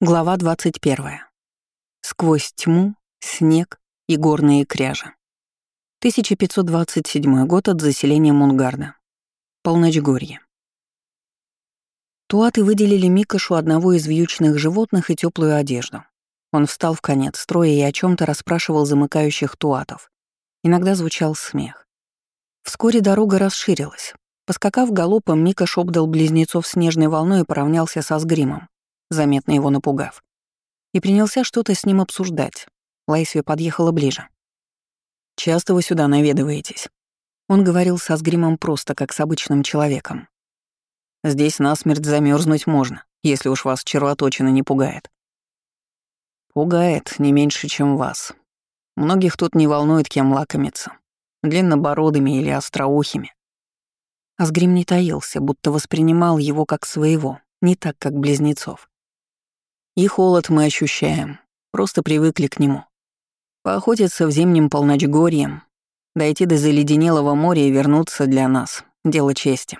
Глава 21. Сквозь тьму, снег и горные кряжи. 1527 год от заселения Мунгарда. Полночгорье. Туаты выделили Микошу одного из вьючных животных и теплую одежду. Он встал в конец строя и о чем то расспрашивал замыкающих туатов. Иногда звучал смех. Вскоре дорога расширилась. Поскакав галопом, Микош обдал близнецов снежной волной и поравнялся со сгримом заметно его напугав, и принялся что-то с ним обсуждать. Лайсви подъехала ближе. «Часто вы сюда наведываетесь?» Он говорил со сгримом просто, как с обычным человеком. «Здесь насмерть замерзнуть можно, если уж вас червоточина не пугает». «Пугает не меньше, чем вас. Многих тут не волнует, кем лакомиться. Длиннобородыми или остроухими». Асгрим не таился, будто воспринимал его как своего, не так, как близнецов. И холод мы ощущаем, просто привыкли к нему. Поохотиться в зимнем полночгорье, дойти до заледенелого моря и вернуться для нас — дело чести.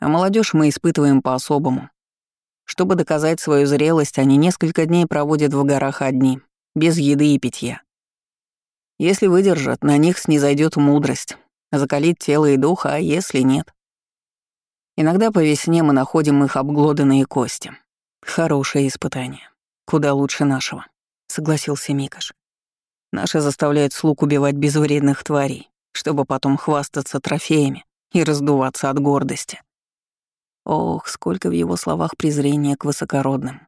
А молодежь мы испытываем по-особому. Чтобы доказать свою зрелость, они несколько дней проводят в горах одни, без еды и питья. Если выдержат, на них снизойдет мудрость, закалит тело и дух, а если нет? Иногда по весне мы находим их обглоданные кости, Хорошее испытание. Куда лучше нашего, согласился Микаш. Наши заставляют слуг убивать безвредных тварей, чтобы потом хвастаться трофеями и раздуваться от гордости. Ох, сколько в его словах презрения к высокородным.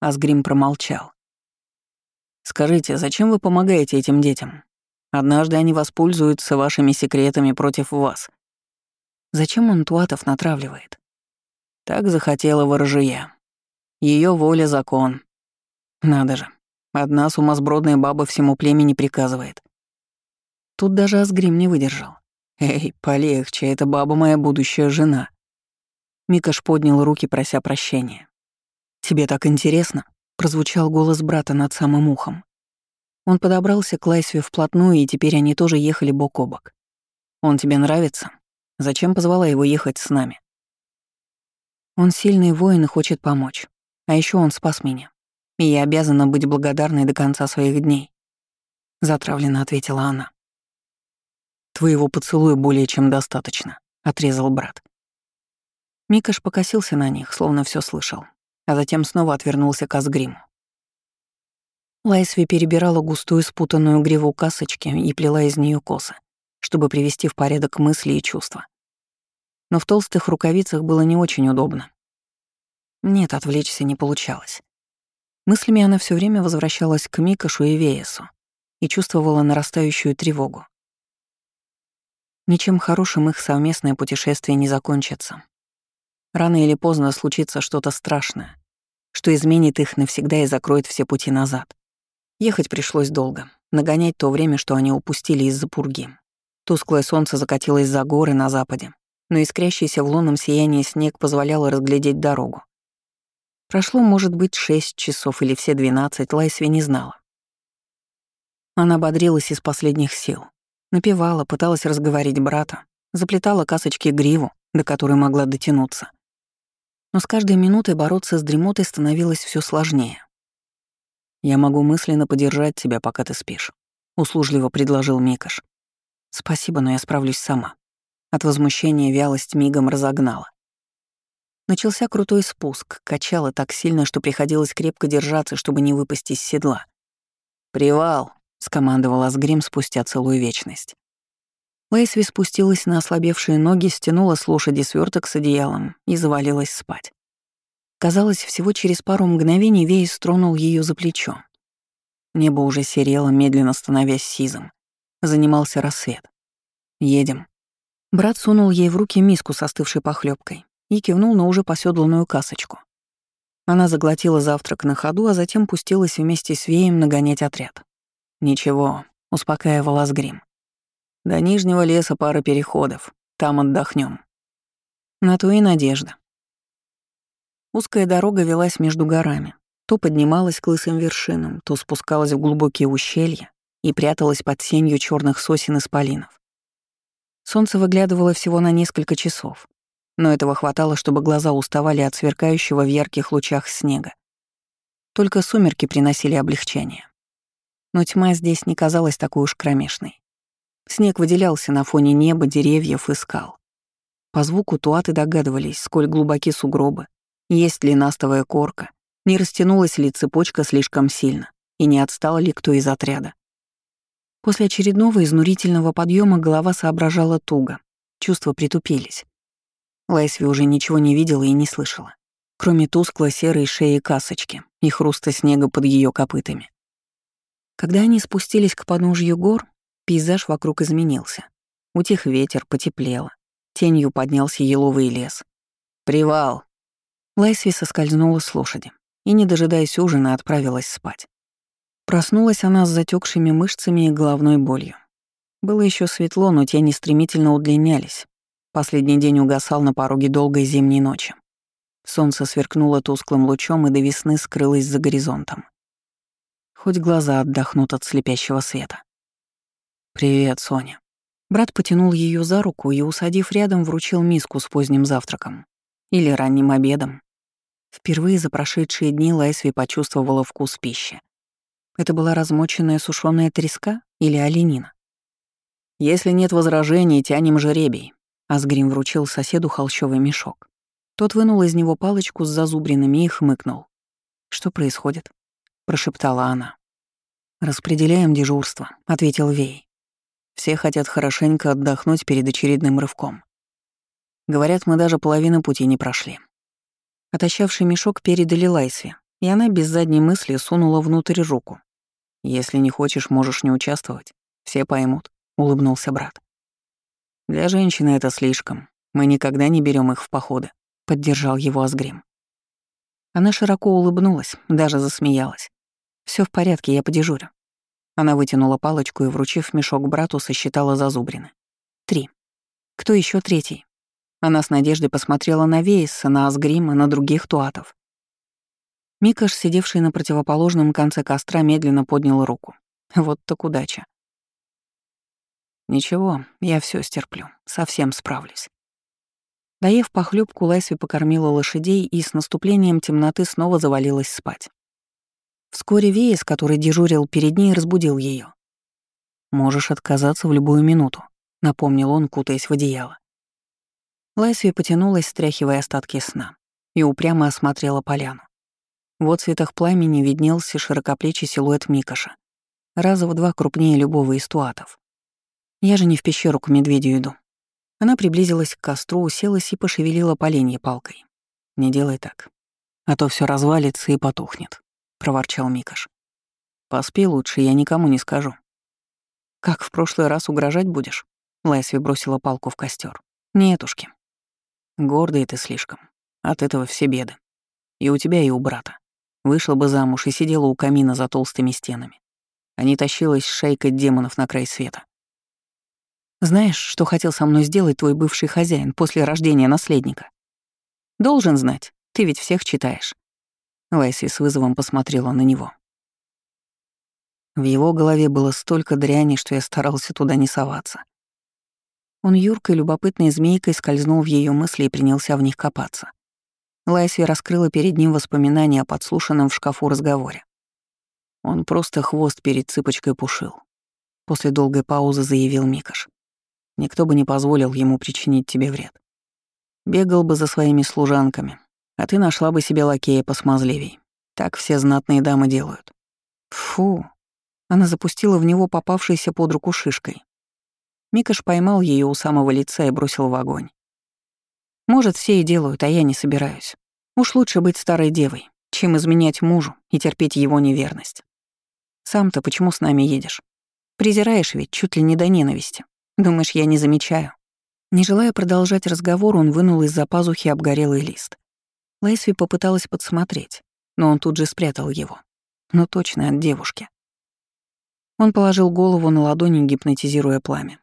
Асгрим промолчал. «Скажите, зачем вы помогаете этим детям? Однажды они воспользуются вашими секретами против вас. Зачем он туатов натравливает? Так захотела ворожия. Ее воля — закон. Надо же, одна сумасбродная баба всему племени приказывает. Тут даже Асгрим не выдержал. «Эй, полегче, это баба моя будущая жена». Микаш поднял руки, прося прощения. «Тебе так интересно?» — прозвучал голос брата над самым ухом. Он подобрался к Лайсве вплотную, и теперь они тоже ехали бок о бок. «Он тебе нравится? Зачем позвала его ехать с нами?» «Он сильный воин и хочет помочь. А еще он спас меня. И я обязана быть благодарной до конца своих дней. Затравленно ответила она. Твоего поцелуя более чем достаточно, отрезал брат. Микаш покосился на них, словно все слышал, а затем снова отвернулся к Асгриму. Лайсви перебирала густую спутанную гриву касочки и плела из нее косы, чтобы привести в порядок мысли и чувства. Но в толстых рукавицах было не очень удобно, нет, отвлечься не получалось. Мыслями она все время возвращалась к Микашу и Веесу и чувствовала нарастающую тревогу. Ничем хорошим их совместное путешествие не закончится. Рано или поздно случится что-то страшное, что изменит их навсегда и закроет все пути назад. Ехать пришлось долго, нагонять то время, что они упустили из-за пурги. Тусклое солнце закатилось за горы на западе, но искрящийся в лунном сиянии снег позволял разглядеть дорогу. Прошло, может быть, шесть часов или все двенадцать, Лайсви не знала. Она бодрилась из последних сил. Напевала, пыталась разговорить брата, заплетала касочки гриву, до которой могла дотянуться. Но с каждой минутой бороться с дремотой становилось все сложнее. «Я могу мысленно поддержать тебя, пока ты спишь», — услужливо предложил Микаш. «Спасибо, но я справлюсь сама». От возмущения вялость мигом разогнала. Начался крутой спуск, качало так сильно, что приходилось крепко держаться, чтобы не выпасть из седла. «Привал!» — скомандовал Асгрим спустя целую вечность. Лейсви спустилась на ослабевшие ноги, стянула с лошади сверток с одеялом и завалилась спать. Казалось, всего через пару мгновений Вейс стронул ее за плечо. Небо уже серело, медленно становясь сизым. Занимался рассвет. «Едем». Брат сунул ей в руки миску с остывшей похлебкой и кивнул на уже посёдланную касочку. Она заглотила завтрак на ходу, а затем пустилась вместе с Веем нагонять отряд. «Ничего», — успокаивал Асгрим. «До Нижнего леса пара переходов, там отдохнем. На то и надежда. Узкая дорога велась между горами, то поднималась к лысым вершинам, то спускалась в глубокие ущелья и пряталась под сенью черных сосен и спалинов. Солнце выглядывало всего на несколько часов, но этого хватало, чтобы глаза уставали от сверкающего в ярких лучах снега. Только сумерки приносили облегчение. Но тьма здесь не казалась такой уж кромешной. Снег выделялся на фоне неба, деревьев и скал. По звуку туаты догадывались, сколь глубоки сугробы, есть ли настовая корка, не растянулась ли цепочка слишком сильно и не отстал ли кто из отряда. После очередного изнурительного подъема голова соображала туго, чувства притупились. Лайсви уже ничего не видела и не слышала, кроме тускло-серой шеи касочки и хруста снега под ее копытами. Когда они спустились к подножью гор, пейзаж вокруг изменился. Утих ветер, потеплело. Тенью поднялся еловый лес. «Привал!» Лайсви соскользнула с лошади и, не дожидаясь ужина, отправилась спать. Проснулась она с затекшими мышцами и головной болью. Было еще светло, но тени стремительно удлинялись. Последний день угасал на пороге долгой зимней ночи. Солнце сверкнуло тусклым лучом и до весны скрылось за горизонтом. Хоть глаза отдохнут от слепящего света. «Привет, Соня». Брат потянул ее за руку и, усадив рядом, вручил миску с поздним завтраком. Или ранним обедом. Впервые за прошедшие дни Лайсви почувствовала вкус пищи. Это была размоченная сушеная треска или оленина? «Если нет возражений, тянем жеребий», — Асгрим вручил соседу холщовый мешок. Тот вынул из него палочку с зазубринами и хмыкнул. «Что происходит?» — прошептала она. «Распределяем дежурство», — ответил Вей. «Все хотят хорошенько отдохнуть перед очередным рывком. Говорят, мы даже половины пути не прошли». Отощавший мешок передали Лайсве, и она без задней мысли сунула внутрь руку. «Если не хочешь, можешь не участвовать. Все поймут», — улыбнулся брат. «Для женщины это слишком. Мы никогда не берем их в походы», — поддержал его Асгрим. Она широко улыбнулась, даже засмеялась. Все в порядке, я подежурю». Она вытянула палочку и, вручив мешок брату, сосчитала зазубрины. «Три. Кто еще третий?» Она с надеждой посмотрела на Вейса, на Асгрима, на других туатов. Микаш, сидевший на противоположном конце костра, медленно поднял руку. Вот так удача. Ничего, я все стерплю, совсем справлюсь. Доев похлебку, Лайсви покормила лошадей и с наступлением темноты снова завалилась спать. Вскоре Веес, который дежурил перед ней, разбудил ее. «Можешь отказаться в любую минуту», — напомнил он, кутаясь в одеяло. Лайсви потянулась, стряхивая остатки сна, и упрямо осмотрела поляну. В отцветах пламени виднелся широкоплечий силуэт Микоша, раза в два крупнее любого из туатов. Я же не в пещеру к медведю иду. Она приблизилась к костру, уселась и пошевелила поленье палкой. «Не делай так, а то все развалится и потухнет», — проворчал Микош. «Поспи лучше, я никому не скажу». «Как в прошлый раз угрожать будешь?» Лайсви бросила палку в костер. «Нетушки. Гордый ты слишком. От этого все беды. И у тебя, и у брата. Вышла бы замуж и сидела у камина за толстыми стенами. А не тащилась шейка демонов на край света. Знаешь, что хотел со мной сделать твой бывший хозяин после рождения наследника? Должен знать, ты ведь всех читаешь. Лайси с вызовом посмотрела на него. В его голове было столько дряни, что я старался туда не соваться. Он юркой любопытной змейкой скользнул в ее мысли и принялся в них копаться. Лайсви раскрыла перед ним воспоминания о подслушанном в шкафу разговоре. Он просто хвост перед цыпочкой пушил. После долгой паузы заявил Микаш. Никто бы не позволил ему причинить тебе вред. Бегал бы за своими служанками, а ты нашла бы себе лакея посмазливей. Так все знатные дамы делают. Фу. Она запустила в него попавшейся под руку шишкой. Микаш поймал ее у самого лица и бросил в огонь. Может, все и делают, а я не собираюсь. Уж лучше быть старой девой, чем изменять мужу и терпеть его неверность. Сам-то почему с нами едешь? Презираешь ведь чуть ли не до ненависти. Думаешь, я не замечаю?» Не желая продолжать разговор, он вынул из-за пазухи обгорелый лист. Лайсви попыталась подсмотреть, но он тут же спрятал его. Но точно от девушки. Он положил голову на ладони, гипнотизируя пламя.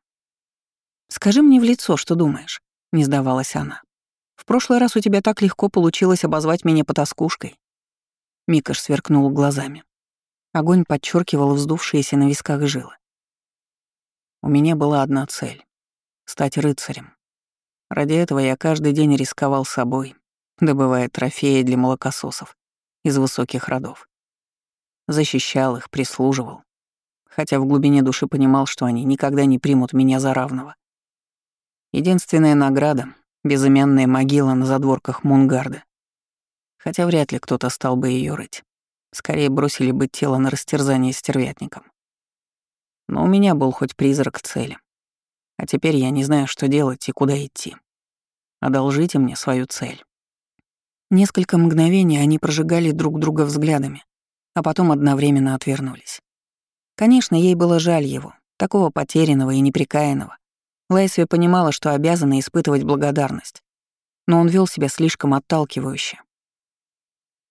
«Скажи мне в лицо, что думаешь», — не сдавалась она. В прошлый раз у тебя так легко получилось обозвать меня потаскушкой». Микаш сверкнул глазами. Огонь подчеркивал вздувшиеся на висках жилы. У меня была одна цель — стать рыцарем. Ради этого я каждый день рисковал собой, добывая трофеи для молокососов из высоких родов. защищал их, прислуживал. Хотя в глубине души понимал, что они никогда не примут меня за равного. Единственная награда — безымянная могила на задворках Мунгарда. Хотя вряд ли кто-то стал бы ее рыть. Скорее бросили бы тело на растерзание стервятником. Но у меня был хоть призрак цели. А теперь я не знаю, что делать и куда идти. Одолжите мне свою цель. Несколько мгновений они прожигали друг друга взглядами, а потом одновременно отвернулись. Конечно, ей было жаль его, такого потерянного и неприкаянного. Лайсви понимала, что обязана испытывать благодарность, но он вел себя слишком отталкивающе.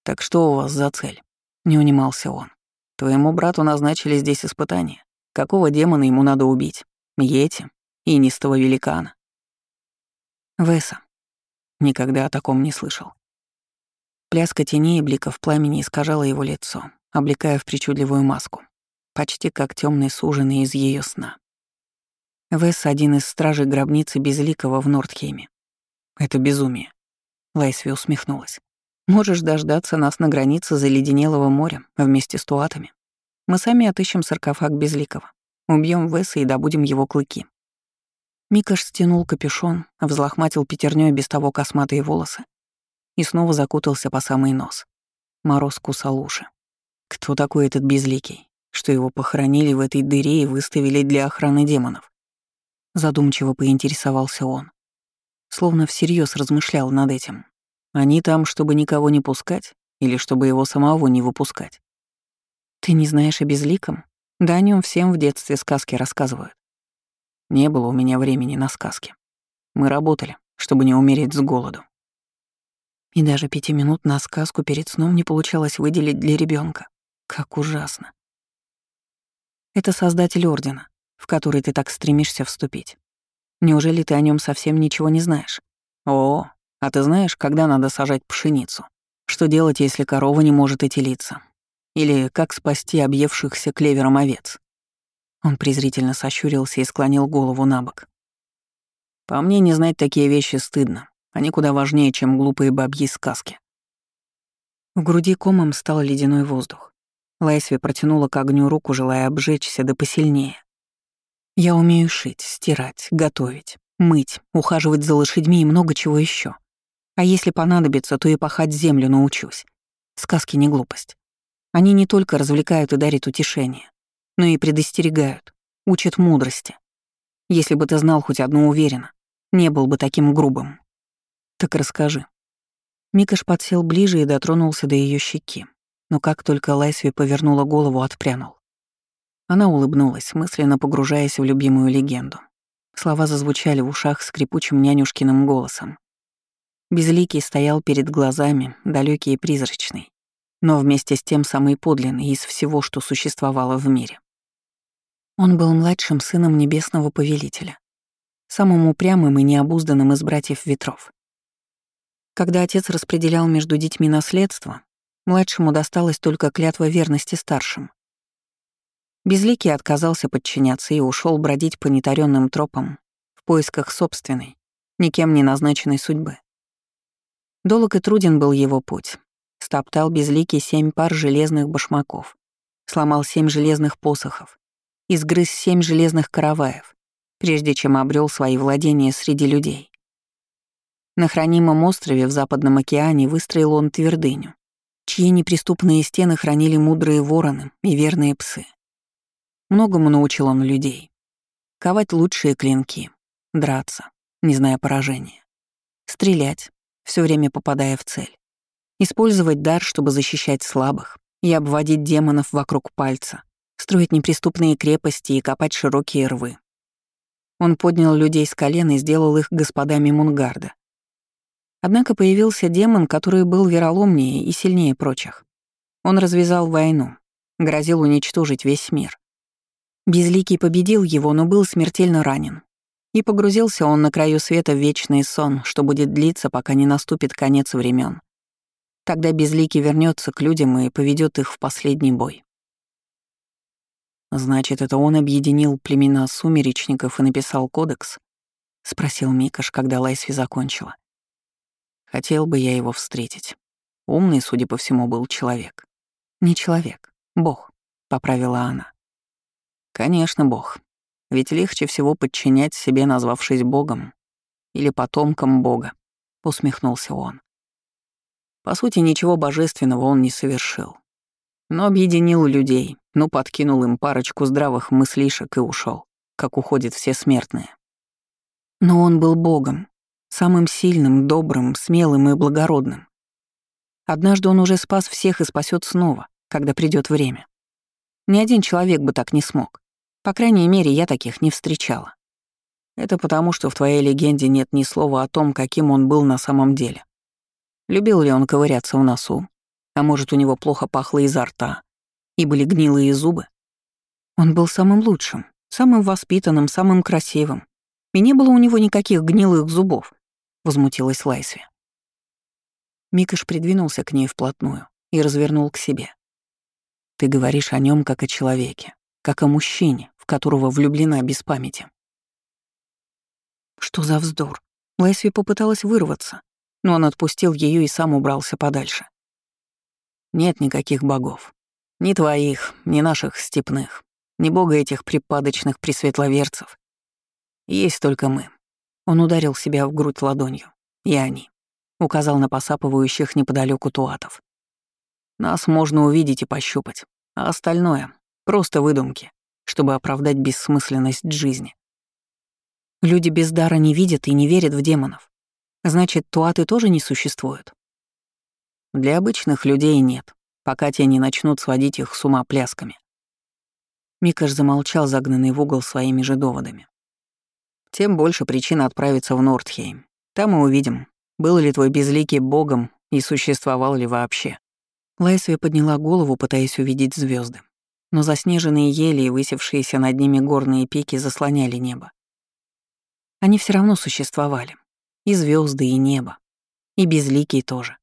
«Так что у вас за цель?» — не унимался он. «Твоему брату назначили здесь испытание. Какого демона ему надо убить? Йети? Инистого великана?» «Веса». Никогда о таком не слышал. Пляска теней и бликов пламени искажала его лицо, облекая в причудливую маску, почти как темный суженый из ее сна. Вес — один из стражей гробницы Безликого в Нордхейме. Это безумие. Лайсви усмехнулась. Можешь дождаться нас на границе заледенелого моря вместе с туатами. Мы сами отыщем саркофаг Безликого, убьем Веса и добудем его клыки. Микаш стянул капюшон, взлохматил пятернёй без того косматые волосы и снова закутался по самый нос. Мороз кусал уши. Кто такой этот безликий, что его похоронили в этой дыре и выставили для охраны демонов? Задумчиво поинтересовался он. Словно всерьез размышлял над этим. Они там, чтобы никого не пускать или чтобы его самого не выпускать? Ты не знаешь о безликом? Да о нем всем в детстве сказки рассказывают. Не было у меня времени на сказки. Мы работали, чтобы не умереть с голоду. И даже пяти минут на сказку перед сном не получалось выделить для ребенка. Как ужасно. Это создатель Ордена, в который ты так стремишься вступить. Неужели ты о нем совсем ничего не знаешь? О, а ты знаешь, когда надо сажать пшеницу? Что делать, если корова не может идти литься? Или как спасти объевшихся клевером овец? Он презрительно сощурился и склонил голову на бок. По мне, не знать такие вещи стыдно. Они куда важнее, чем глупые бабьи сказки. В груди комом стал ледяной воздух. Лайсви протянула к огню руку, желая обжечься да посильнее. «Я умею шить, стирать, готовить, мыть, ухаживать за лошадьми и много чего еще. А если понадобится, то и пахать землю научусь. Сказки не глупость. Они не только развлекают и дарят утешение, но и предостерегают, учат мудрости. Если бы ты знал хоть одну уверенно, не был бы таким грубым. «Так расскажи». Микаш подсел ближе и дотронулся до ее щеки, но как только Лайсви повернула голову, отпрянул. Она улыбнулась, мысленно погружаясь в любимую легенду. Слова зазвучали в ушах скрипучим нянюшкиным голосом. Безликий стоял перед глазами, далекий и призрачный, но вместе с тем самый подлинный из всего, что существовало в мире. Он был младшим сыном Небесного Повелителя, самым упрямым и необузданным из братьев ветров. Когда отец распределял между детьми наследство, младшему досталась только клятва верности старшим. Безликий отказался подчиняться и ушел бродить по нетаренным тропам в поисках собственной, никем не назначенной судьбы. Долог и труден был его путь. Стоптал безликий семь пар железных башмаков, сломал семь железных посохов, изгрыз семь железных караваев, прежде чем обрел свои владения среди людей. На хранимом острове в Западном океане выстроил он твердыню, чьи неприступные стены хранили мудрые вороны и верные псы. Многому научил он людей. Ковать лучшие клинки, драться, не зная поражения, стрелять, все время попадая в цель, использовать дар, чтобы защищать слабых и обводить демонов вокруг пальца, строить неприступные крепости и копать широкие рвы. Он поднял людей с колен и сделал их господами Мунгарда, Однако появился демон, который был вероломнее и сильнее прочих. Он развязал войну, грозил уничтожить весь мир. Безликий победил его, но был смертельно ранен. И погрузился он на краю света в вечный сон, что будет длиться, пока не наступит конец времен. Тогда Безликий вернется к людям и поведет их в последний бой. «Значит, это он объединил племена сумеречников и написал кодекс?» — спросил Микаш, когда Лайсви закончила. Хотел бы я его встретить. Умный, судя по всему, был человек. Не человек, Бог», — поправила она. «Конечно, Бог. Ведь легче всего подчинять себе, назвавшись Богом или потомком Бога», — усмехнулся он. По сути, ничего божественного он не совершил. Но объединил людей, ну, подкинул им парочку здравых мыслишек и ушел, как уходят все смертные. Но он был Богом, самым сильным, добрым, смелым и благородным. Однажды он уже спас всех и спасет снова, когда придет время. Ни один человек бы так не смог. По крайней мере, я таких не встречала. Это потому, что в твоей легенде нет ни слова о том, каким он был на самом деле. Любил ли он ковыряться в носу? А может, у него плохо пахло изо рта? И были гнилые зубы? Он был самым лучшим, самым воспитанным, самым красивым. И не было у него никаких гнилых зубов, — возмутилась Лайсви. Микаш придвинулся к ней вплотную и развернул к себе. «Ты говоришь о нем как о человеке, как о мужчине, в которого влюблена без памяти». Что за вздор? Лайсви попыталась вырваться, но он отпустил ее и сам убрался подальше. Нет никаких богов. Ни твоих, ни наших степных, ни бога этих припадочных пресветловерцев. Есть только мы. Он ударил себя в грудь ладонью. И они указал на посапывающих неподалеку туатов. Нас можно увидеть и пощупать, а остальное — просто выдумки, чтобы оправдать бессмысленность жизни. Люди без дара не видят и не верят в демонов. Значит, туаты тоже не существуют? Для обычных людей нет, пока те не начнут сводить их с ума плясками. Микаш замолчал, загнанный в угол своими же доводами. Тем больше причин отправиться в Нордхейм. Там мы увидим, был ли твой безликий богом и существовал ли вообще? Лайсвия подняла голову, пытаясь увидеть звезды, но заснеженные ели и высевшиеся над ними горные пики заслоняли небо. Они все равно существовали. И звезды, и небо. И безликие тоже.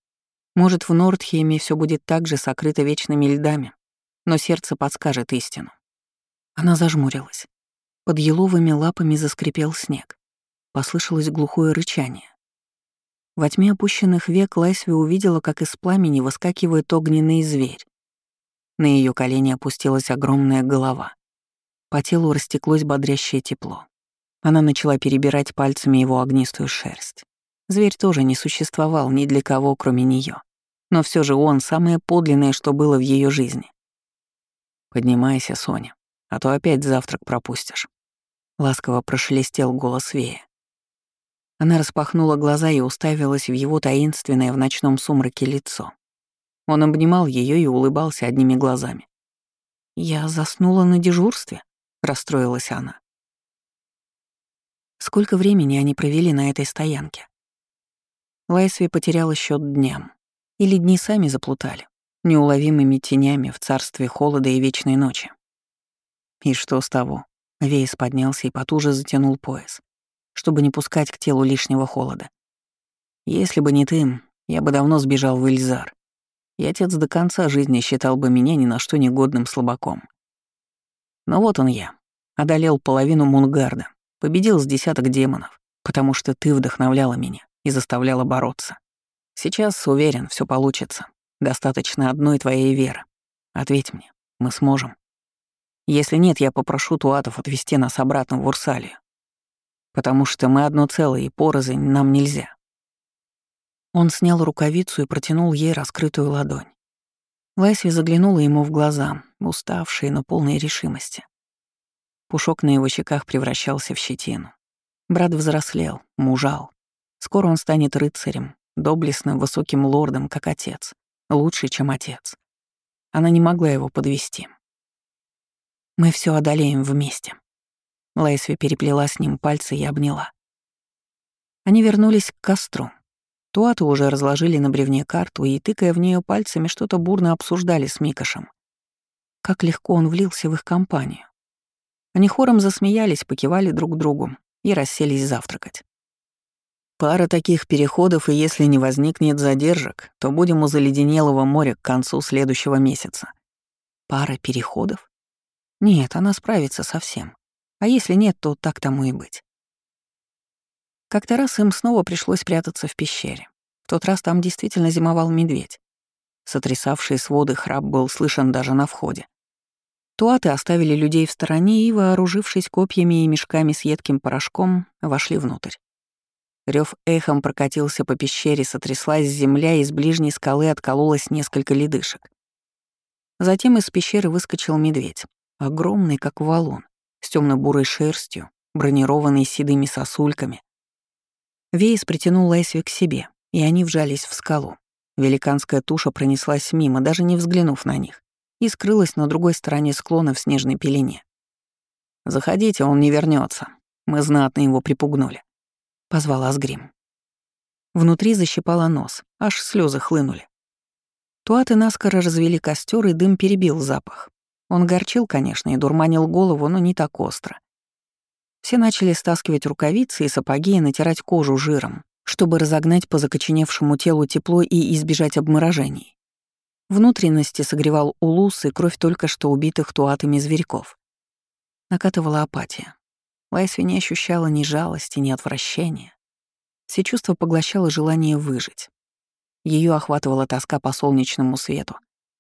Может, в Нордхейме все будет так же сокрыто вечными льдами, но сердце подскажет истину. Она зажмурилась. Под еловыми лапами заскрипел снег. Послышалось глухое рычание. Во тьме опущенных век Лайсви увидела, как из пламени выскакивает огненный зверь. На ее колени опустилась огромная голова. По телу растеклось бодрящее тепло. Она начала перебирать пальцами его огнистую шерсть. Зверь тоже не существовал ни для кого, кроме нее. Но все же он — самое подлинное, что было в ее жизни. «Поднимайся, Соня, а то опять завтрак пропустишь». Ласково прошелестел голос Вея. Она распахнула глаза и уставилась в его таинственное в ночном сумраке лицо. Он обнимал ее и улыбался одними глазами. «Я заснула на дежурстве?» — расстроилась она. Сколько времени они провели на этой стоянке? Лайсви потеряла счет дням. Или дни сами заплутали, неуловимыми тенями в царстве холода и вечной ночи. И что с того? Вейс поднялся и потуже затянул пояс чтобы не пускать к телу лишнего холода. Если бы не ты, я бы давно сбежал в Ильзар, и отец до конца жизни считал бы меня ни на что негодным слабаком. Но вот он я, одолел половину Мунгарда, победил с десяток демонов, потому что ты вдохновляла меня и заставляла бороться. Сейчас, уверен, все получится. Достаточно одной твоей веры. Ответь мне, мы сможем. Если нет, я попрошу туатов отвезти нас обратно в Урсалию потому что мы одно целое, и порознь нам нельзя». Он снял рукавицу и протянул ей раскрытую ладонь. Лайсви заглянула ему в глаза, уставшие, но полные решимости. Пушок на его щеках превращался в щетину. Брат взрослел, мужал. Скоро он станет рыцарем, доблестным высоким лордом, как отец. Лучше, чем отец. Она не могла его подвести. «Мы все одолеем вместе», Лайсви переплела с ним пальцы и обняла. Они вернулись к костру. Туату уже разложили на бревне карту и, тыкая в нее пальцами, что-то бурно обсуждали с Микошем. Как легко он влился в их компанию. Они хором засмеялись, покивали друг другу и расселись завтракать. Пара таких переходов, и если не возникнет задержек, то будем у заледенелого моря к концу следующего месяца. Пара переходов? Нет, она справится со всем. А если нет, то так тому и быть. Как-то раз им снова пришлось прятаться в пещере. В тот раз там действительно зимовал медведь. Сотрясавший своды храп был слышен даже на входе. Туаты оставили людей в стороне и, вооружившись копьями и мешками с едким порошком, вошли внутрь. Рев эхом прокатился по пещере, сотряслась земля, и с ближней скалы откололось несколько ледышек. Затем из пещеры выскочил медведь, огромный, как валун, с темно бурой шерстью, бронированный седыми сосульками. Вейс притянул Лайсви к себе, и они вжались в скалу. Великанская туша пронеслась мимо, даже не взглянув на них, и скрылась на другой стороне склона в снежной пелене. «Заходите, он не вернется. Мы знатно его припугнули», — позвал Асгрим. Внутри защипало нос, аж слезы хлынули. Туаты наскоро развели костер, и дым перебил запах. Он горчил, конечно, и дурманил голову, но не так остро. Все начали стаскивать рукавицы и сапоги и натирать кожу жиром, чтобы разогнать по закоченевшему телу тепло и избежать обморожений. Внутренности согревал улус и кровь только что убитых туатами зверьков. Накатывала апатия. Лайсви не ощущала ни жалости, ни отвращения. Все чувства поглощало желание выжить. Ее охватывала тоска по солнечному свету,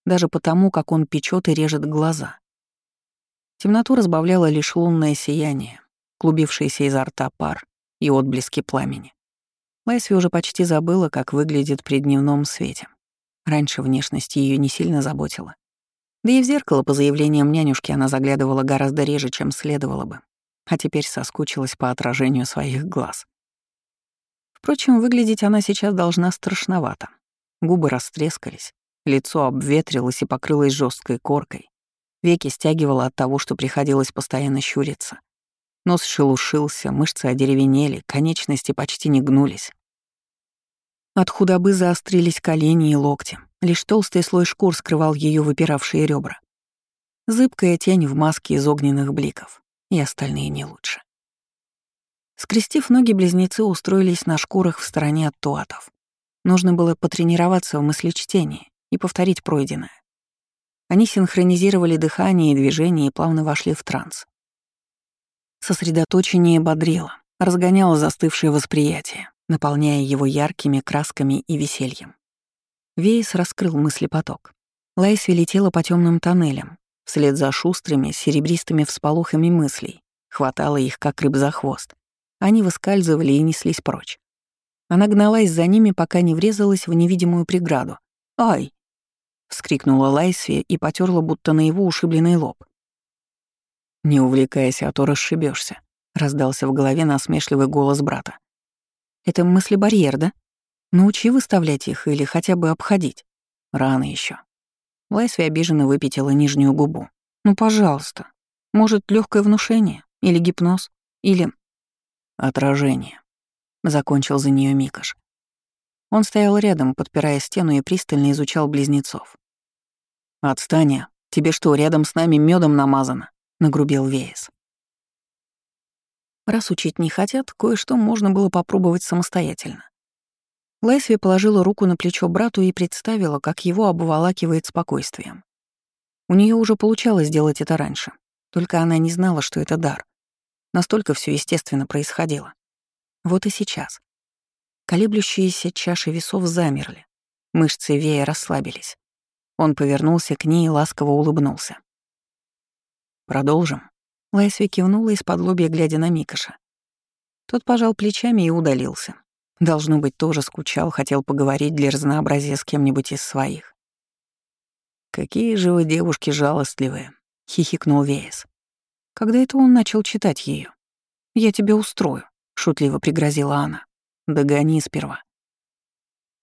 даже потому, как он печет и режет глаза. Темноту разбавляло лишь лунное сияние, клубившееся изо рта пар и отблески пламени. Лайсви уже почти забыла, как выглядит при дневном свете. Раньше внешность ее не сильно заботила. Да и в зеркало, по заявлениям нянюшки, она заглядывала гораздо реже, чем следовало бы, а теперь соскучилась по отражению своих глаз. Впрочем, выглядеть она сейчас должна страшновато. Губы растрескались, лицо обветрилось и покрылось жесткой коркой. Веки стягивало от того, что приходилось постоянно щуриться. Нос шелушился, мышцы одеревенели, конечности почти не гнулись. От худобы заострились колени и локти. Лишь толстый слой шкур скрывал ее выпиравшие ребра. Зыбкая тень в маске из огненных бликов. И остальные не лучше. Скрестив ноги, близнецы устроились на шкурах в стороне от туатов. Нужно было потренироваться в мыслечтении и повторить пройденное. Они синхронизировали дыхание и движение и плавно вошли в транс. Сосредоточение бодрило, разгоняло застывшее восприятие, наполняя его яркими красками и весельем. Вейс раскрыл мыслепоток. Лайсви летела по темным тоннелям, вслед за шустрыми, серебристыми всполохами мыслей, хватала их, как рыб за хвост. Они выскальзывали и неслись прочь. Она гналась за ними, пока не врезалась в невидимую преграду. «Ай!» — вскрикнула Лайсви и потерла будто на его ушибленный лоб. «Не увлекайся, а то расшибешься, раздался в голове насмешливый голос брата. «Это мысли-барьер, да? Научи выставлять их или хотя бы обходить. Рано еще. Лайсви обиженно выпятила нижнюю губу. «Ну, пожалуйста. Может, легкое внушение? Или гипноз? Или...» «Отражение», — закончил за нее Микаш. Он стоял рядом, подпирая стену и пристально изучал близнецов. «Отстань, тебе что, рядом с нами медом намазано?» — нагрубил Веес. Раз учить не хотят, кое-что можно было попробовать самостоятельно. Лайсви положила руку на плечо брату и представила, как его обволакивает спокойствием. У нее уже получалось делать это раньше, только она не знала, что это дар. Настолько все естественно происходило. Вот и сейчас. Колеблющиеся чаши весов замерли, мышцы Вея расслабились. Он повернулся к ней и ласково улыбнулся. «Продолжим?» Лайсви кивнула из-под лобья, глядя на Микоша. Тот пожал плечами и удалился. Должно быть, тоже скучал, хотел поговорить для разнообразия с кем-нибудь из своих. «Какие же вы девушки жалостливые!» — хихикнул Веес. Когда это он начал читать ее? «Я тебя устрою», — шутливо пригрозила она. «Догони сперва».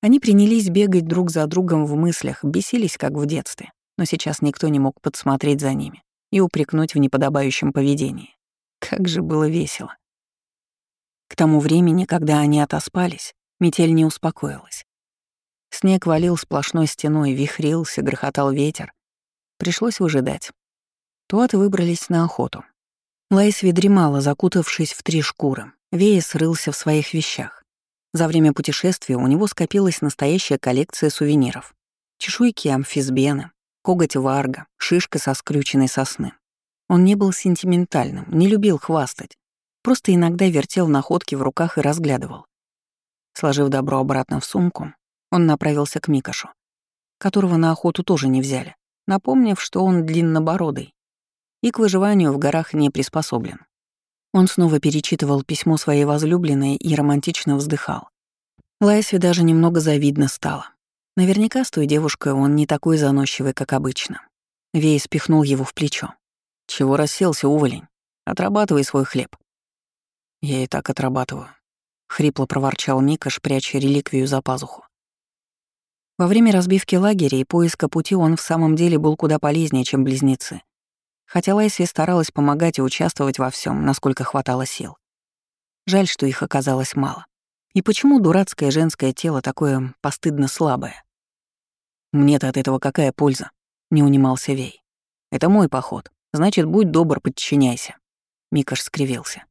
Они принялись бегать друг за другом в мыслях, бесились, как в детстве, но сейчас никто не мог подсмотреть за ними и упрекнуть в неподобающем поведении. Как же было весело. К тому времени, когда они отоспались, метель не успокоилась. Снег валил сплошной стеной, вихрился, грохотал ветер. Пришлось выжидать. Туаты выбрались на охоту. Лайсви дремала, закутавшись в три шкуры. Вея срылся в своих вещах. За время путешествия у него скопилась настоящая коллекция сувениров. Чешуйки амфисбены, коготь варга, шишка со скрюченной сосны. Он не был сентиментальным, не любил хвастать, просто иногда вертел находки в руках и разглядывал. Сложив добро обратно в сумку, он направился к Микашу. которого на охоту тоже не взяли, напомнив, что он длиннобородый и к выживанию в горах не приспособлен. Он снова перечитывал письмо своей возлюбленной и романтично вздыхал. Лайсве даже немного завидно стало. Наверняка с той девушкой он не такой заносчивый, как обычно. Вей спихнул его в плечо. «Чего расселся, уволень? Отрабатывай свой хлеб». «Я и так отрабатываю», — хрипло проворчал Микаш, пряча реликвию за пазуху. Во время разбивки лагеря и поиска пути он в самом деле был куда полезнее, чем близнецы. Хотя Лайсви старалась помогать и участвовать во всем, насколько хватало сил. Жаль, что их оказалось мало. И почему дурацкое женское тело такое постыдно слабое? «Мне-то от этого какая польза?» — не унимался Вей. «Это мой поход. Значит, будь добр, подчиняйся». Микаш скривился.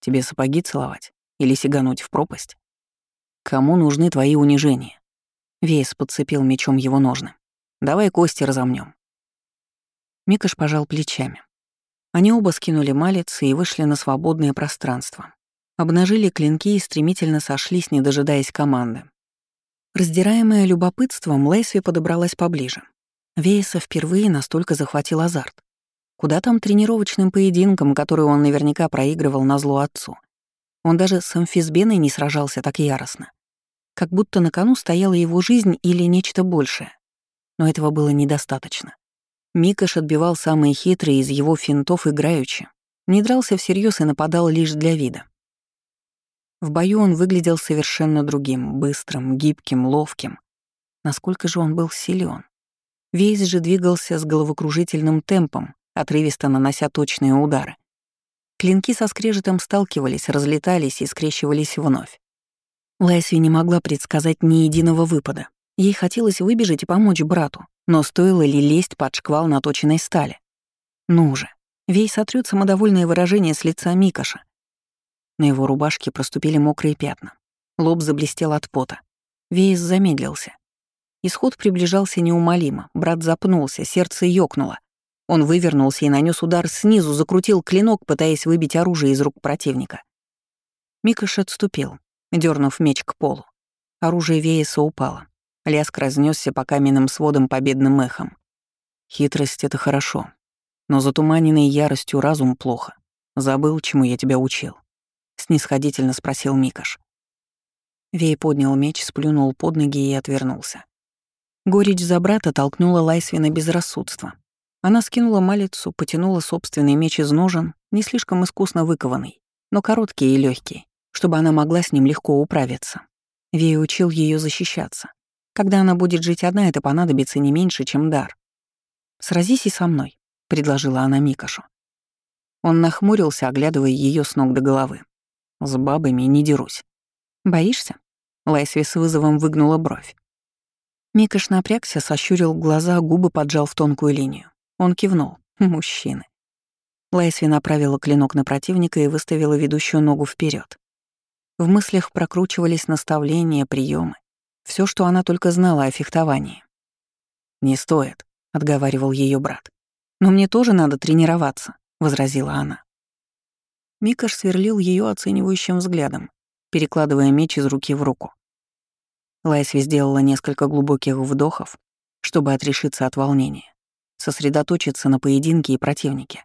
«Тебе сапоги целовать? Или сигануть в пропасть? Кому нужны твои унижения?» Вейс подцепил мечом его ножны. «Давай кости разомнем. Микаш пожал плечами. Они оба скинули малец и вышли на свободное пространство. Обнажили клинки и стремительно сошлись, не дожидаясь команды. Раздираемая любопытством, Лейсви подобралась поближе. Вейса впервые настолько захватил азарт. Куда там тренировочным поединкам, который он наверняка проигрывал на зло отцу. Он даже с амфисбеной не сражался так яростно. Как будто на кону стояла его жизнь или нечто большее. Но этого было недостаточно. Микаш отбивал самые хитрые из его финтов играючи. Не дрался всерьез и нападал лишь для вида. В бою он выглядел совершенно другим, быстрым, гибким, ловким. Насколько же он был силен. Весь же двигался с головокружительным темпом, отрывисто нанося точные удары. Клинки со скрежетом сталкивались, разлетались и скрещивались вновь. Лайсви не могла предсказать ни единого выпада. Ей хотелось выбежать и помочь брату, но стоило ли лезть под шквал наточенной стали? Ну же, Вей сотрёт самодовольное выражение с лица Микаша, на его рубашке проступили мокрые пятна. Лоб заблестел от пота. Вейс замедлился. Исход приближался неумолимо. Брат запнулся, сердце ёкнуло. Он вывернулся и нанес удар снизу, закрутил клинок, пытаясь выбить оружие из рук противника. Микаш отступил, дернув меч к полу. Оружие Вейса упало. Лязг разнесся по каменным сводам победным эхом. Хитрость — это хорошо. Но затуманенный яростью разум плохо. Забыл, чему я тебя учил снисходительно спросил Микаш. Вей поднял меч, сплюнул под ноги и отвернулся. Горечь за брата толкнула Лайсвина безрассудство. Она скинула малицу, потянула собственный меч из ножен, не слишком искусно выкованный, но короткий и легкий, чтобы она могла с ним легко управиться. Вей учил ее защищаться. Когда она будет жить одна, это понадобится не меньше, чем дар. «Сразись и со мной», — предложила она Микашу. Он нахмурился, оглядывая ее с ног до головы. С бабами не дерусь. Боишься? Лайсви с вызовом выгнула бровь. Микаш напрягся, сощурил глаза, губы поджал в тонкую линию. Он кивнул. Мужчины. Лайсви направила клинок на противника и выставила ведущую ногу вперед. В мыслях прокручивались наставления, приемы, все, что она только знала о фехтовании. «Не стоит», — отговаривал ее брат. «Но мне тоже надо тренироваться», — возразила она. Микаш сверлил ее оценивающим взглядом, перекладывая меч из руки в руку. Лайсви сделала несколько глубоких вдохов, чтобы отрешиться от волнения, сосредоточиться на поединке и противнике.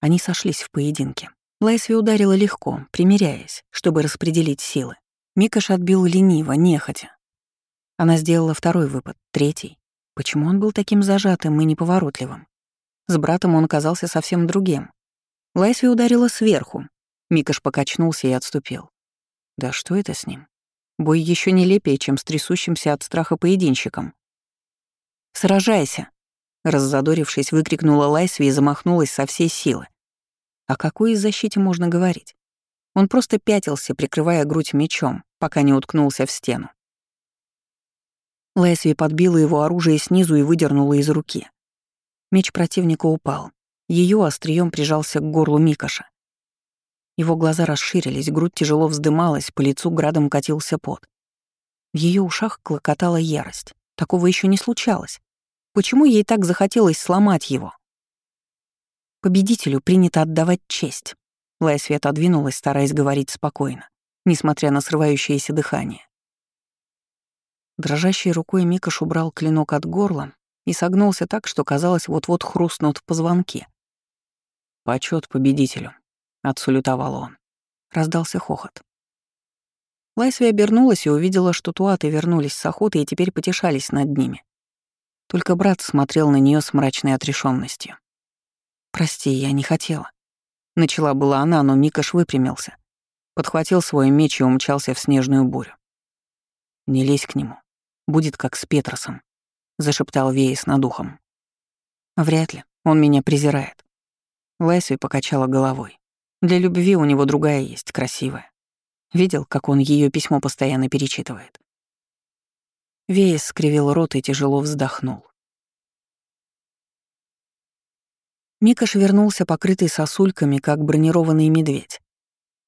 Они сошлись в поединке. Лайсви ударила легко, примиряясь, чтобы распределить силы. Микаш отбил лениво, нехотя. Она сделала второй выпад, третий. Почему он был таким зажатым и неповоротливым? С братом он казался совсем другим. Лайсви ударила сверху. Микаш покачнулся и отступил. Да что это с ним? Бой еще нелепее, чем с трясущимся от страха поединщиком. «Сражайся!» Раззадорившись, выкрикнула Лайсви и замахнулась со всей силы. О какой защите можно говорить? Он просто пятился, прикрывая грудь мечом, пока не уткнулся в стену. Лайсви подбила его оружие снизу и выдернула из руки. Меч противника упал. Ее острием прижался к горлу Микаша. Его глаза расширились, грудь тяжело вздымалась, по лицу градом катился пот. В ее ушах клокотала ярость. Такого еще не случалось. Почему ей так захотелось сломать его? Победителю принято отдавать честь. Лайсви отодвинулась, стараясь говорить спокойно, несмотря на срывающееся дыхание. Дрожащей рукой Микаш убрал клинок от горла и согнулся так, что казалось, вот-вот хрустнут в Почет победителю», — отсулютовал он. Раздался хохот. Лайсви обернулась и увидела, что туаты вернулись с охоты и теперь потешались над ними. Только брат смотрел на нее с мрачной отрешенностью. «Прости, я не хотела». Начала была она, но Микаш выпрямился. Подхватил свой меч и умчался в снежную бурю. «Не лезь к нему. Будет как с Петросом», — зашептал Вейс над ухом. «Вряд ли. Он меня презирает». Лайсви покачала головой. Для любви у него другая есть, красивая. Видел, как он ее письмо постоянно перечитывает. Вейс скривил рот и тяжело вздохнул. Микаш вернулся покрытый сосульками, как бронированный медведь.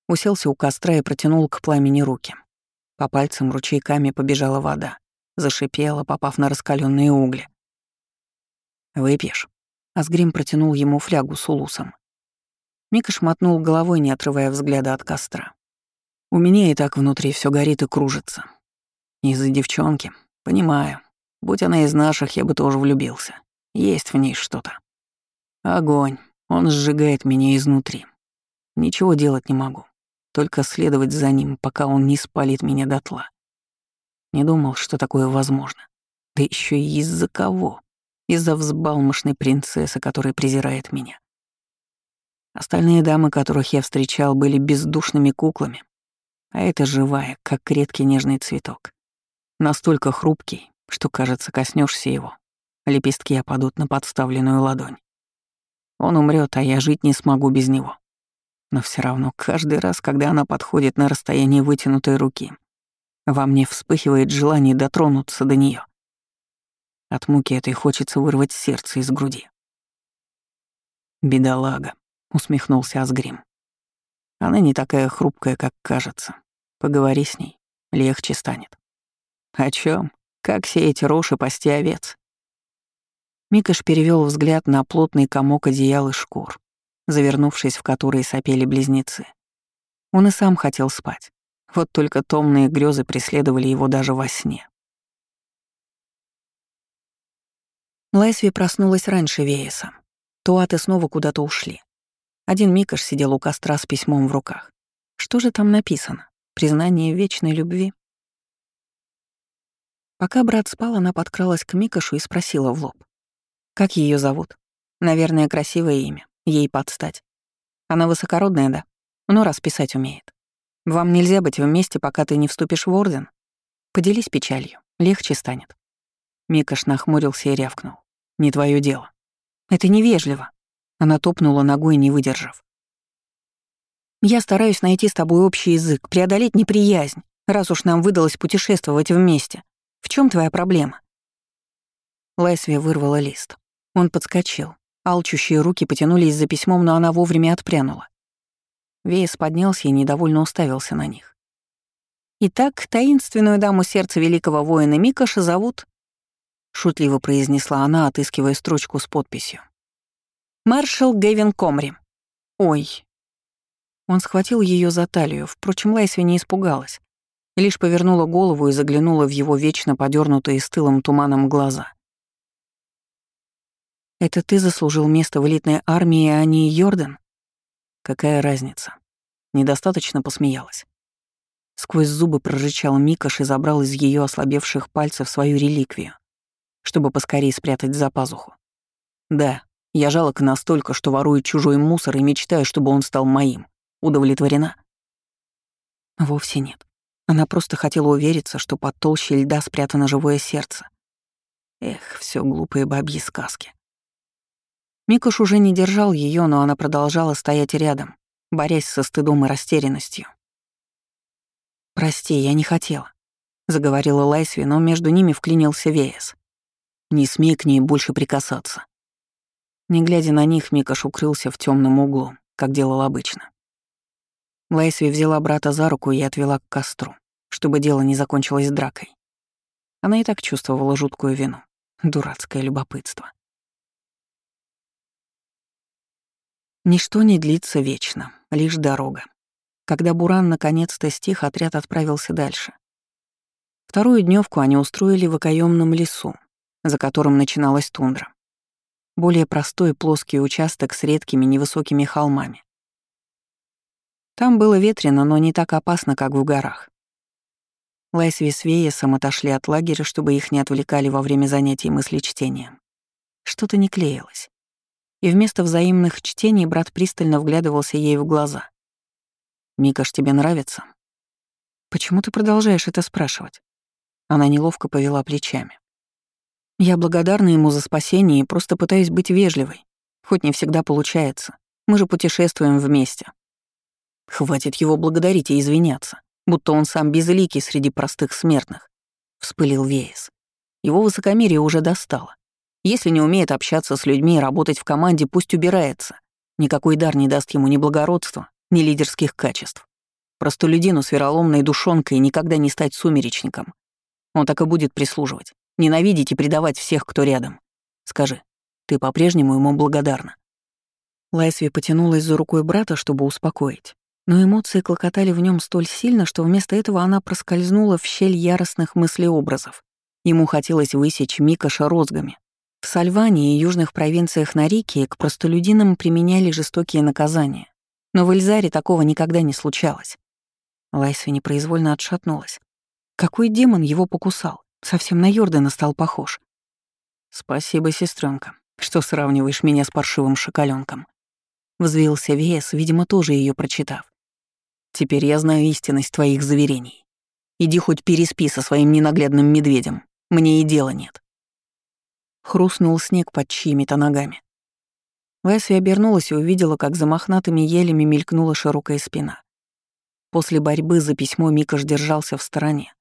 Уселся у костра и протянул к пламени руки. По пальцам ручейками побежала вода, зашипела, попав на раскаленные угли. «Выпьешь?» Асгрим протянул ему флягу с улусом. Мика шмотнул головой, не отрывая взгляда от костра. «У меня и так внутри все горит и кружится. Из-за девчонки. Понимаю. Будь она из наших, я бы тоже влюбился. Есть в ней что-то. Огонь. Он сжигает меня изнутри. Ничего делать не могу. Только следовать за ним, пока он не спалит меня дотла. Не думал, что такое возможно. Да еще и из-за кого? Из-за взбалмошной принцессы, которая презирает меня. Остальные дамы, которых я встречал, были бездушными куклами, а это живая, как редкий нежный цветок. Настолько хрупкий, что, кажется, коснешься его. Лепестки опадут на подставленную ладонь. Он умрет, а я жить не смогу без него. Но все равно каждый раз, когда она подходит на расстояние вытянутой руки, во мне вспыхивает желание дотронуться до нее. От муки этой хочется вырвать сердце из груди. «Бедолага», — усмехнулся Асгрим. «Она не такая хрупкая, как кажется. Поговори с ней, легче станет». «О чем? Как сеять рожь и пасти овец?» Микаш перевел взгляд на плотный комок одеял и шкур, завернувшись в которые сопели близнецы. Он и сам хотел спать. Вот только томные грезы преследовали его даже во сне. Лайсви проснулась раньше Вееса. Туаты снова куда-то ушли. Один Микаш сидел у костра с письмом в руках. Что же там написано? Признание вечной любви? Пока брат спал, она подкралась к Микашу и спросила в лоб. Как ее зовут? Наверное, красивое имя. Ей подстать. Она высокородная, да? Но расписать умеет. Вам нельзя быть вместе, пока ты не вступишь в орден. Поделись печалью. Легче станет. Микаш нахмурился и рявкнул. Не твое дело. Это невежливо. Она топнула ногой, не выдержав. Я стараюсь найти с тобой общий язык, преодолеть неприязнь, раз уж нам выдалось путешествовать вместе. В чем твоя проблема? Лайсви вырвала лист. Он подскочил. Алчущие руки потянулись за письмом, но она вовремя отпрянула. Вейс поднялся и недовольно уставился на них. «Итак, таинственную даму сердца великого воина Микаша зовут...» Шутливо произнесла она, отыскивая строчку с подписью. «Маршал Гэвин Комри». «Ой». Он схватил ее за талию, впрочем, Лайсви не испугалась. Лишь повернула голову и заглянула в его вечно подернутые стылым туманом глаза. Это ты заслужил место в элитной армии, а не Йордан? Какая разница? Недостаточно посмеялась. Сквозь зубы прорычал Микаш и забрал из ее ослабевших пальцев свою реликвию, чтобы поскорее спрятать за пазуху. Да, я жалок настолько, что ворую чужой мусор и мечтаю, чтобы он стал моим. Удовлетворена? Вовсе нет. Она просто хотела увериться, что под толщей льда спрятано живое сердце. Эх, все глупые бабьи сказки. Микуш уже не держал ее, но она продолжала стоять рядом, борясь со стыдом и растерянностью. «Прости, я не хотела», — заговорила Лайсви, но между ними вклинился Веес. «Не смей к ней больше прикасаться». Не глядя на них, Микаш укрылся в темном углу, как делал обычно. Лайсви взяла брата за руку и отвела к костру, чтобы дело не закончилось дракой. Она и так чувствовала жуткую вину, дурацкое любопытство. Ничто не длится вечно, лишь дорога. Когда Буран наконец-то стих, отряд отправился дальше. Вторую дневку они устроили в окоемном лесу, за которым начиналась тундра. Более простой плоский участок с редкими невысокими холмами. Там было ветрено, но не так опасно, как в горах. Лайсви с Веесом отошли от лагеря, чтобы их не отвлекали во время занятий мыслечтением. Что-то не клеилось. И вместо взаимных чтений брат пристально вглядывался ей в глаза. «Микаш, тебе нравится?» «Почему ты продолжаешь это спрашивать?» Она неловко повела плечами. «Я благодарна ему за спасение и просто пытаюсь быть вежливой. Хоть не всегда получается. Мы же путешествуем вместе. Хватит его благодарить и извиняться будто он сам безликий среди простых смертных», — вспылил Веес. Его высокомерие уже достало. Если не умеет общаться с людьми и работать в команде, пусть убирается. Никакой дар не даст ему ни благородства, ни лидерских качеств. Простолюдину с вероломной душонкой никогда не стать сумеречником. Он так и будет прислуживать, ненавидеть и предавать всех, кто рядом. Скажи, ты по-прежнему ему благодарна?» Лайсви потянулась за рукой брата, чтобы успокоить. Но эмоции клокотали в нем столь сильно, что вместо этого она проскользнула в щель яростных мыслеобразов. Ему хотелось высечь Микаша розгами. В Сальвании и южных провинциях Нарики к простолюдинам применяли жестокие наказания. Но в Эльзаре такого никогда не случалось. Лайсви непроизвольно отшатнулась. Какой демон его покусал? Совсем на Йордана стал похож. «Спасибо, сестренка, что сравниваешь меня с паршивым шоколенком. Взвился Вес, видимо, тоже ее прочитав. Теперь я знаю истинность твоих заверений. Иди хоть переспи со своим ненаглядным медведем. Мне и дела нет. Хрустнул снег под чьими-то ногами. Лэсси обернулась и увидела, как за мохнатыми елями мелькнула широкая спина. После борьбы за письмо Микаш держался в стороне.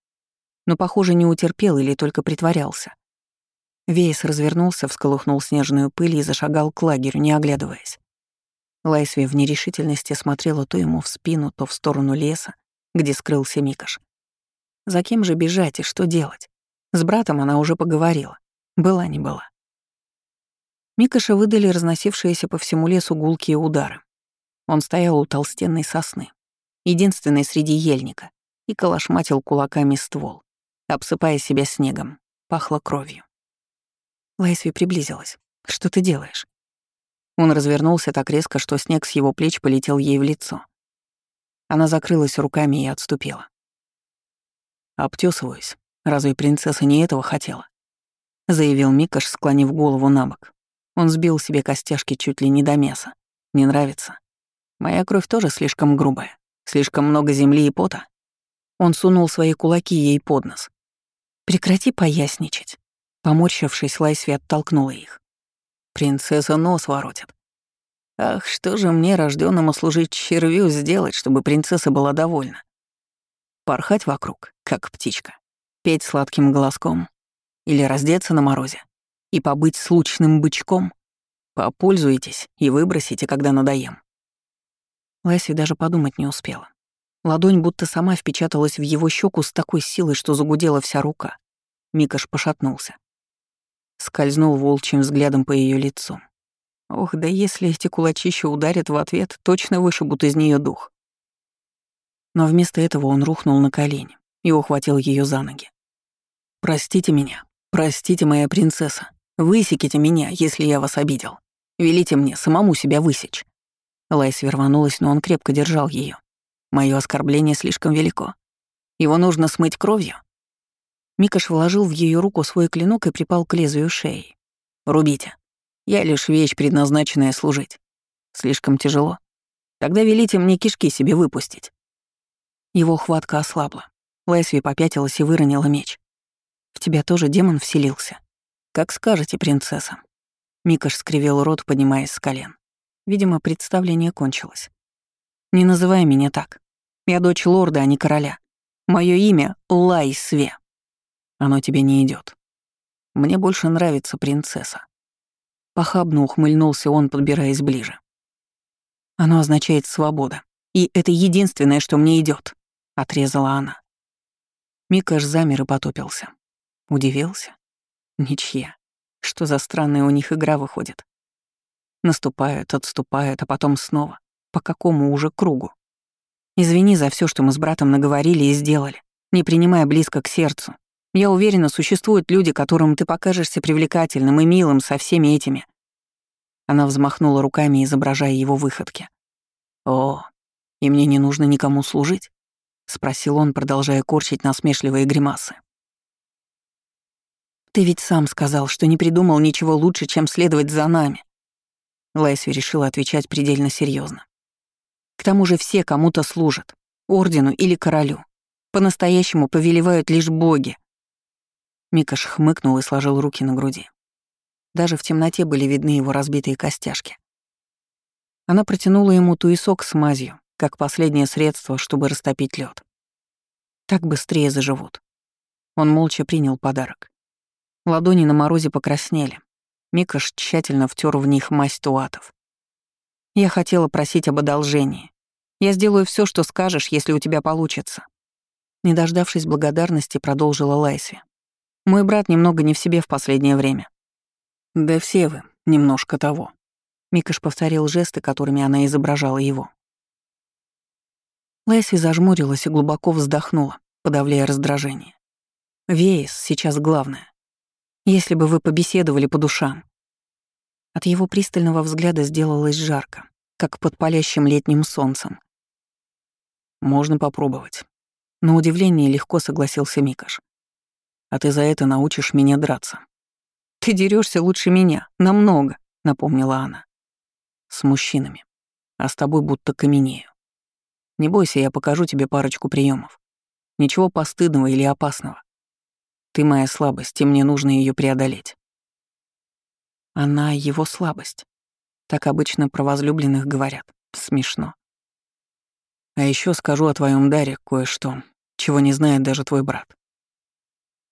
Но, похоже, не утерпел или только притворялся. Вейс развернулся, всколыхнул снежную пыль и зашагал к лагерю, не оглядываясь. Лайсви в нерешительности смотрела то ему в спину, то в сторону леса, где скрылся Микаш. За кем же бежать и что делать? С братом она уже поговорила. Была не была. Микаша выдали разносившиеся по всему лесу гулкие удары. Он стоял у толстенной сосны, единственной среди ельника, и калашматил кулаками ствол, обсыпая себя снегом. Пахло кровью. Лайсви приблизилась. «Что ты делаешь?» Он развернулся так резко, что снег с его плеч полетел ей в лицо. Она закрылась руками и отступила. «Обтёсываюсь. Разве принцесса не этого хотела?» — заявил Микаш, склонив голову на бок. Он сбил себе костяшки чуть ли не до мяса. «Не нравится. Моя кровь тоже слишком грубая. Слишком много земли и пота». Он сунул свои кулаки ей под нос. «Прекрати поясничать». Поморщившись, Лайсви оттолкнула их. Принцесса нос воротит. Ах, что же мне, рожденному служить червю, сделать, чтобы принцесса была довольна? Порхать вокруг, как птичка, петь сладким голоском или раздеться на морозе и побыть случным бычком? Попользуйтесь и выбросите, когда надоем. Лэсси даже подумать не успела. Ладонь будто сама впечаталась в его щеку с такой силой, что загудела вся рука. Микаш пошатнулся скользнул волчьим взглядом по ее лицу. Ох, да если эти кулачища ударят в ответ, точно вышибут из нее дух. Но вместо этого он рухнул на колени и ухватил ее за ноги. «Простите меня, простите, моя принцесса. Высеките меня, если я вас обидел. Велите мне самому себя высечь». Лайсве рванулась, но он крепко держал ее. Мое оскорбление слишком велико. Его нужно смыть кровью. Микаш вложил в ее руку свой клинок и припал к лезвию шеей. «Рубите. Я лишь вещь, предназначенная служить. Слишком тяжело. Тогда велите мне кишки себе выпустить». Его хватка ослабла. Лэсви попятилась и выронила меч. «В тебя тоже демон вселился?» «Как скажете, принцесса». Микаш скривил рот, поднимаясь с колен. Видимо, представление кончилось. «Не называй меня так. Я дочь лорда, а не короля. Мое имя — Лайсве». Оно тебе не идет. Мне больше нравится принцесса. Похабно ухмыльнулся он, подбираясь ближе. Оно означает свобода. И это единственное, что мне идет, отрезала она. Микаш замер и потопился. Удивился? Ничья. Что за странная у них игра выходит? Наступают, отступают, а потом снова. По какому уже кругу? Извини за все, что мы с братом наговорили и сделали, не принимая близко к сердцу Я уверена, существуют люди, которым ты покажешься привлекательным и милым со всеми этими. Она взмахнула руками, изображая его выходки. О, и мне не нужно никому служить? спросил он, продолжая корчить насмешливые гримасы. Ты ведь сам сказал, что не придумал ничего лучше, чем следовать за нами. Лайсви решила отвечать предельно серьезно. К тому же все кому-то служат, ордену или королю. По-настоящему повелевают лишь боги. Микаш хмыкнул и сложил руки на груди. Даже в темноте были видны его разбитые костяшки. Она протянула ему туесок с мазью, как последнее средство, чтобы растопить лед. Так быстрее заживут. Он молча принял подарок. Ладони на морозе покраснели. Микаш тщательно втер в них мазь туатов. Я хотела просить об одолжении. Я сделаю все, что скажешь, если у тебя получится». Не дождавшись благодарности, продолжила Лайси. «Мой брат немного не в себе в последнее время». «Да все вы, немножко того». Микаш повторил жесты, которыми она изображала его. Лайси зажмурилась и глубоко вздохнула, подавляя раздражение. «Вейс сейчас главное. Если бы вы побеседовали по душам, от его пристального взгляда сделалось жарко, как под палящим летним солнцем. «Можно попробовать». На удивление легко согласился Микаш. «А ты за это научишь меня драться». «Ты дерешься лучше меня, намного», — напомнила она. «С мужчинами. А с тобой будто каменею. Не бойся, я покажу тебе парочку приемов. Ничего постыдного или опасного. Ты моя слабость, и мне нужно ее преодолеть. Она — его слабость. Так обычно про возлюбленных говорят. Смешно. А еще скажу о твоем даре кое-что, чего не знает даже твой брат.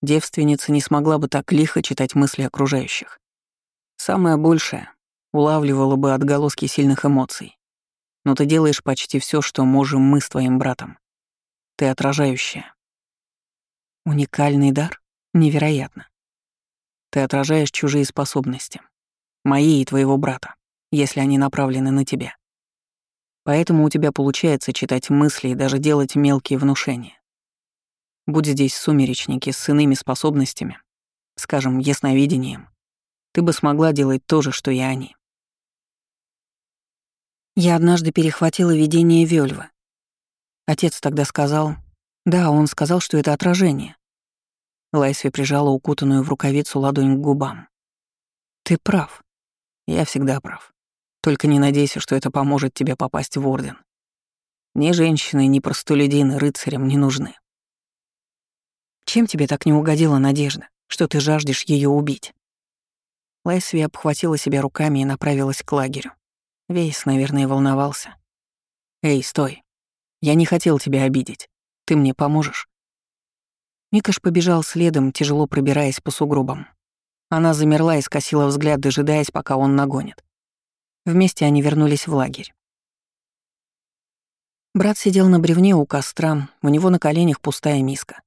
Девственница не смогла бы так лихо читать мысли окружающих. Самое большее — улавливала бы отголоски сильных эмоций. Но ты делаешь почти все, что можем мы с твоим братом. Ты отражающая. Уникальный дар? Невероятно. Ты отражаешь чужие способности. Мои и твоего брата, если они направлены на тебя. Поэтому у тебя получается читать мысли и даже делать мелкие внушения. Будь здесь сумеречники с иными способностями, скажем, ясновидением, ты бы смогла делать то же, что и они. Я однажды перехватила видение Вельвы. Отец тогда сказал... Да, он сказал, что это отражение. Лайсви прижала укутанную в рукавицу ладонь к губам. «Ты прав. Я всегда прав. Только не надейся, что это поможет тебе попасть в Орден. Ни женщины, ни простолюдины рыцарям не нужны. Чем тебе так не угодила надежда, что ты жаждешь ее убить?» Лайсви обхватила себя руками и направилась к лагерю. Вейс, наверное, волновался. «Эй, стой. Я не хотел тебя обидеть. Ты мне поможешь?» Микаш побежал следом, тяжело пробираясь по сугробам. Она замерла и скосила взгляд, дожидаясь, пока он нагонит. Вместе они вернулись в лагерь. Брат сидел на бревне у костра, у него на коленях пустая миска.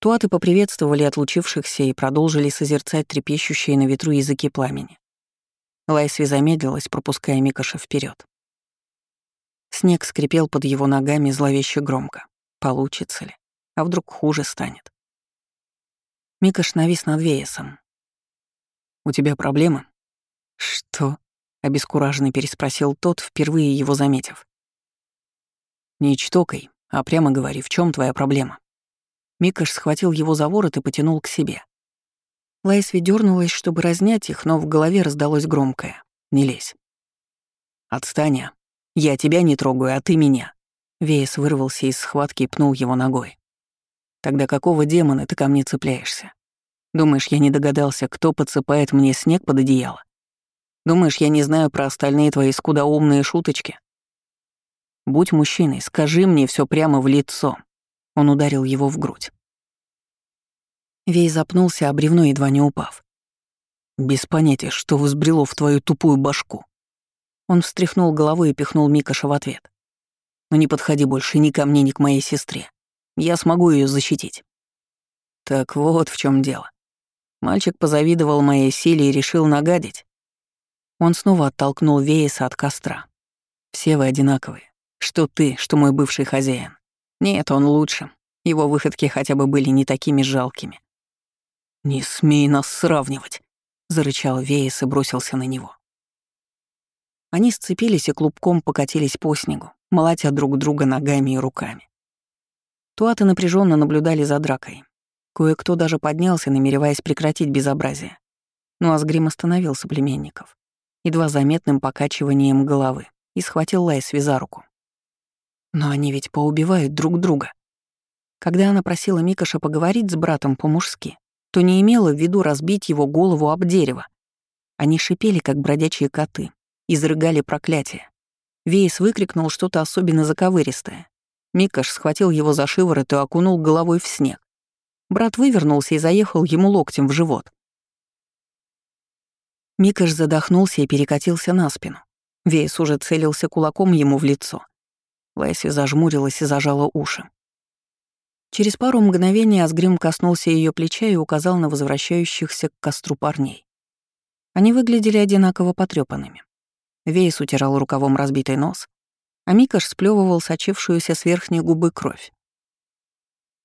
Туаты поприветствовали отлучившихся и продолжили созерцать трепещущие на ветру языки пламени. Лайсви замедлилась, пропуская Микаша вперед. Снег скрипел под его ногами зловеще громко. Получится ли? А вдруг хуже станет? Микаш навис над Веесом. «У тебя проблемы?» «Что?» — обескураженно переспросил тот, впервые его заметив. «Не чтокай, а прямо говори, в чем твоя проблема?» Микаш схватил его за ворот и потянул к себе. Лайсви дернулась, чтобы разнять их, но в голове раздалось громкое. «Не лезь». «Отстань, а. я тебя не трогаю, а ты меня». Веес вырвался из схватки и пнул его ногой. Тогда какого демона ты ко мне цепляешься? Думаешь, я не догадался, кто подсыпает мне снег под одеяло? Думаешь, я не знаю про остальные твои скудоумные шуточки? Будь мужчиной, скажи мне все прямо в лицо. Он ударил его в грудь. Вей запнулся, а бревно едва не упав. Без понятия, что взбрело в твою тупую башку. Он встряхнул головой и пихнул Микаша в ответ. Но не подходи больше ни ко мне, ни к моей сестре. Я смогу ее защитить. Так вот в чем дело. Мальчик позавидовал моей силе и решил нагадить. Он снова оттолкнул Вейса от костра. Все вы одинаковые. Что ты, что мой бывший хозяин. Нет, он лучше. Его выходки хотя бы были не такими жалкими. «Не смей нас сравнивать!» — зарычал Веес и бросился на него. Они сцепились и клубком покатились по снегу, молотя друг друга ногами и руками. Туаты напряженно наблюдали за дракой. Кое-кто даже поднялся, намереваясь прекратить безобразие. Но Асгрим остановил соплеменников, едва заметным покачиванием головы, и схватил Лайсви за руку. Но они ведь поубивают друг друга. Когда она просила Микаша поговорить с братом по-мужски, то не имела в виду разбить его голову об дерево. Они шипели, как бродячие коты, изрыгали проклятия. Вейс выкрикнул что-то особенно заковыристое. Микаш схватил его за шиворот и окунул головой в снег. Брат вывернулся и заехал ему локтем в живот. Микаш задохнулся и перекатился на спину. Вейс уже целился кулаком ему в лицо. Лайси зажмурилась и зажала уши. Через пару мгновений Асгрим коснулся ее плеча и указал на возвращающихся к костру парней. Они выглядели одинаково потрепанными. Вейс утирал рукавом разбитый нос, а Микаш сплевывал сочившуюся с верхней губы кровь.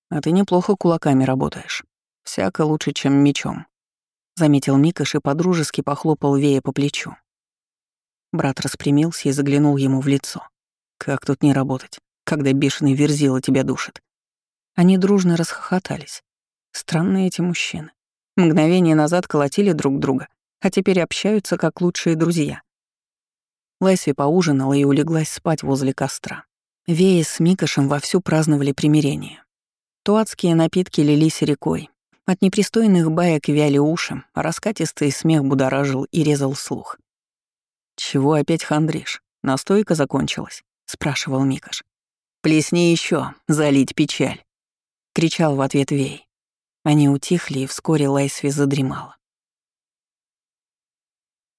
«А ты неплохо кулаками работаешь. Всяко лучше, чем мечом», — заметил Микаш и подружески похлопал Вея по плечу. Брат распрямился и заглянул ему в лицо. «Как тут не работать, когда бешеный верзила тебя душит?» Они дружно расхохотались. Странные эти мужчины. Мгновение назад колотили друг друга, а теперь общаются как лучшие друзья. Лайсви поужинала и улеглась спать возле костра. Вея с Микошем вовсю праздновали примирение. Туатские напитки лились рекой. От непристойных баек вяли уши, а раскатистый смех будоражил и резал слух. «Чего опять хандришь? Настойка закончилась?» — спрашивал Микаш. «Плесни еще, залить печаль!» — кричал в ответ Вей. Они утихли, и вскоре Лайсви задремала.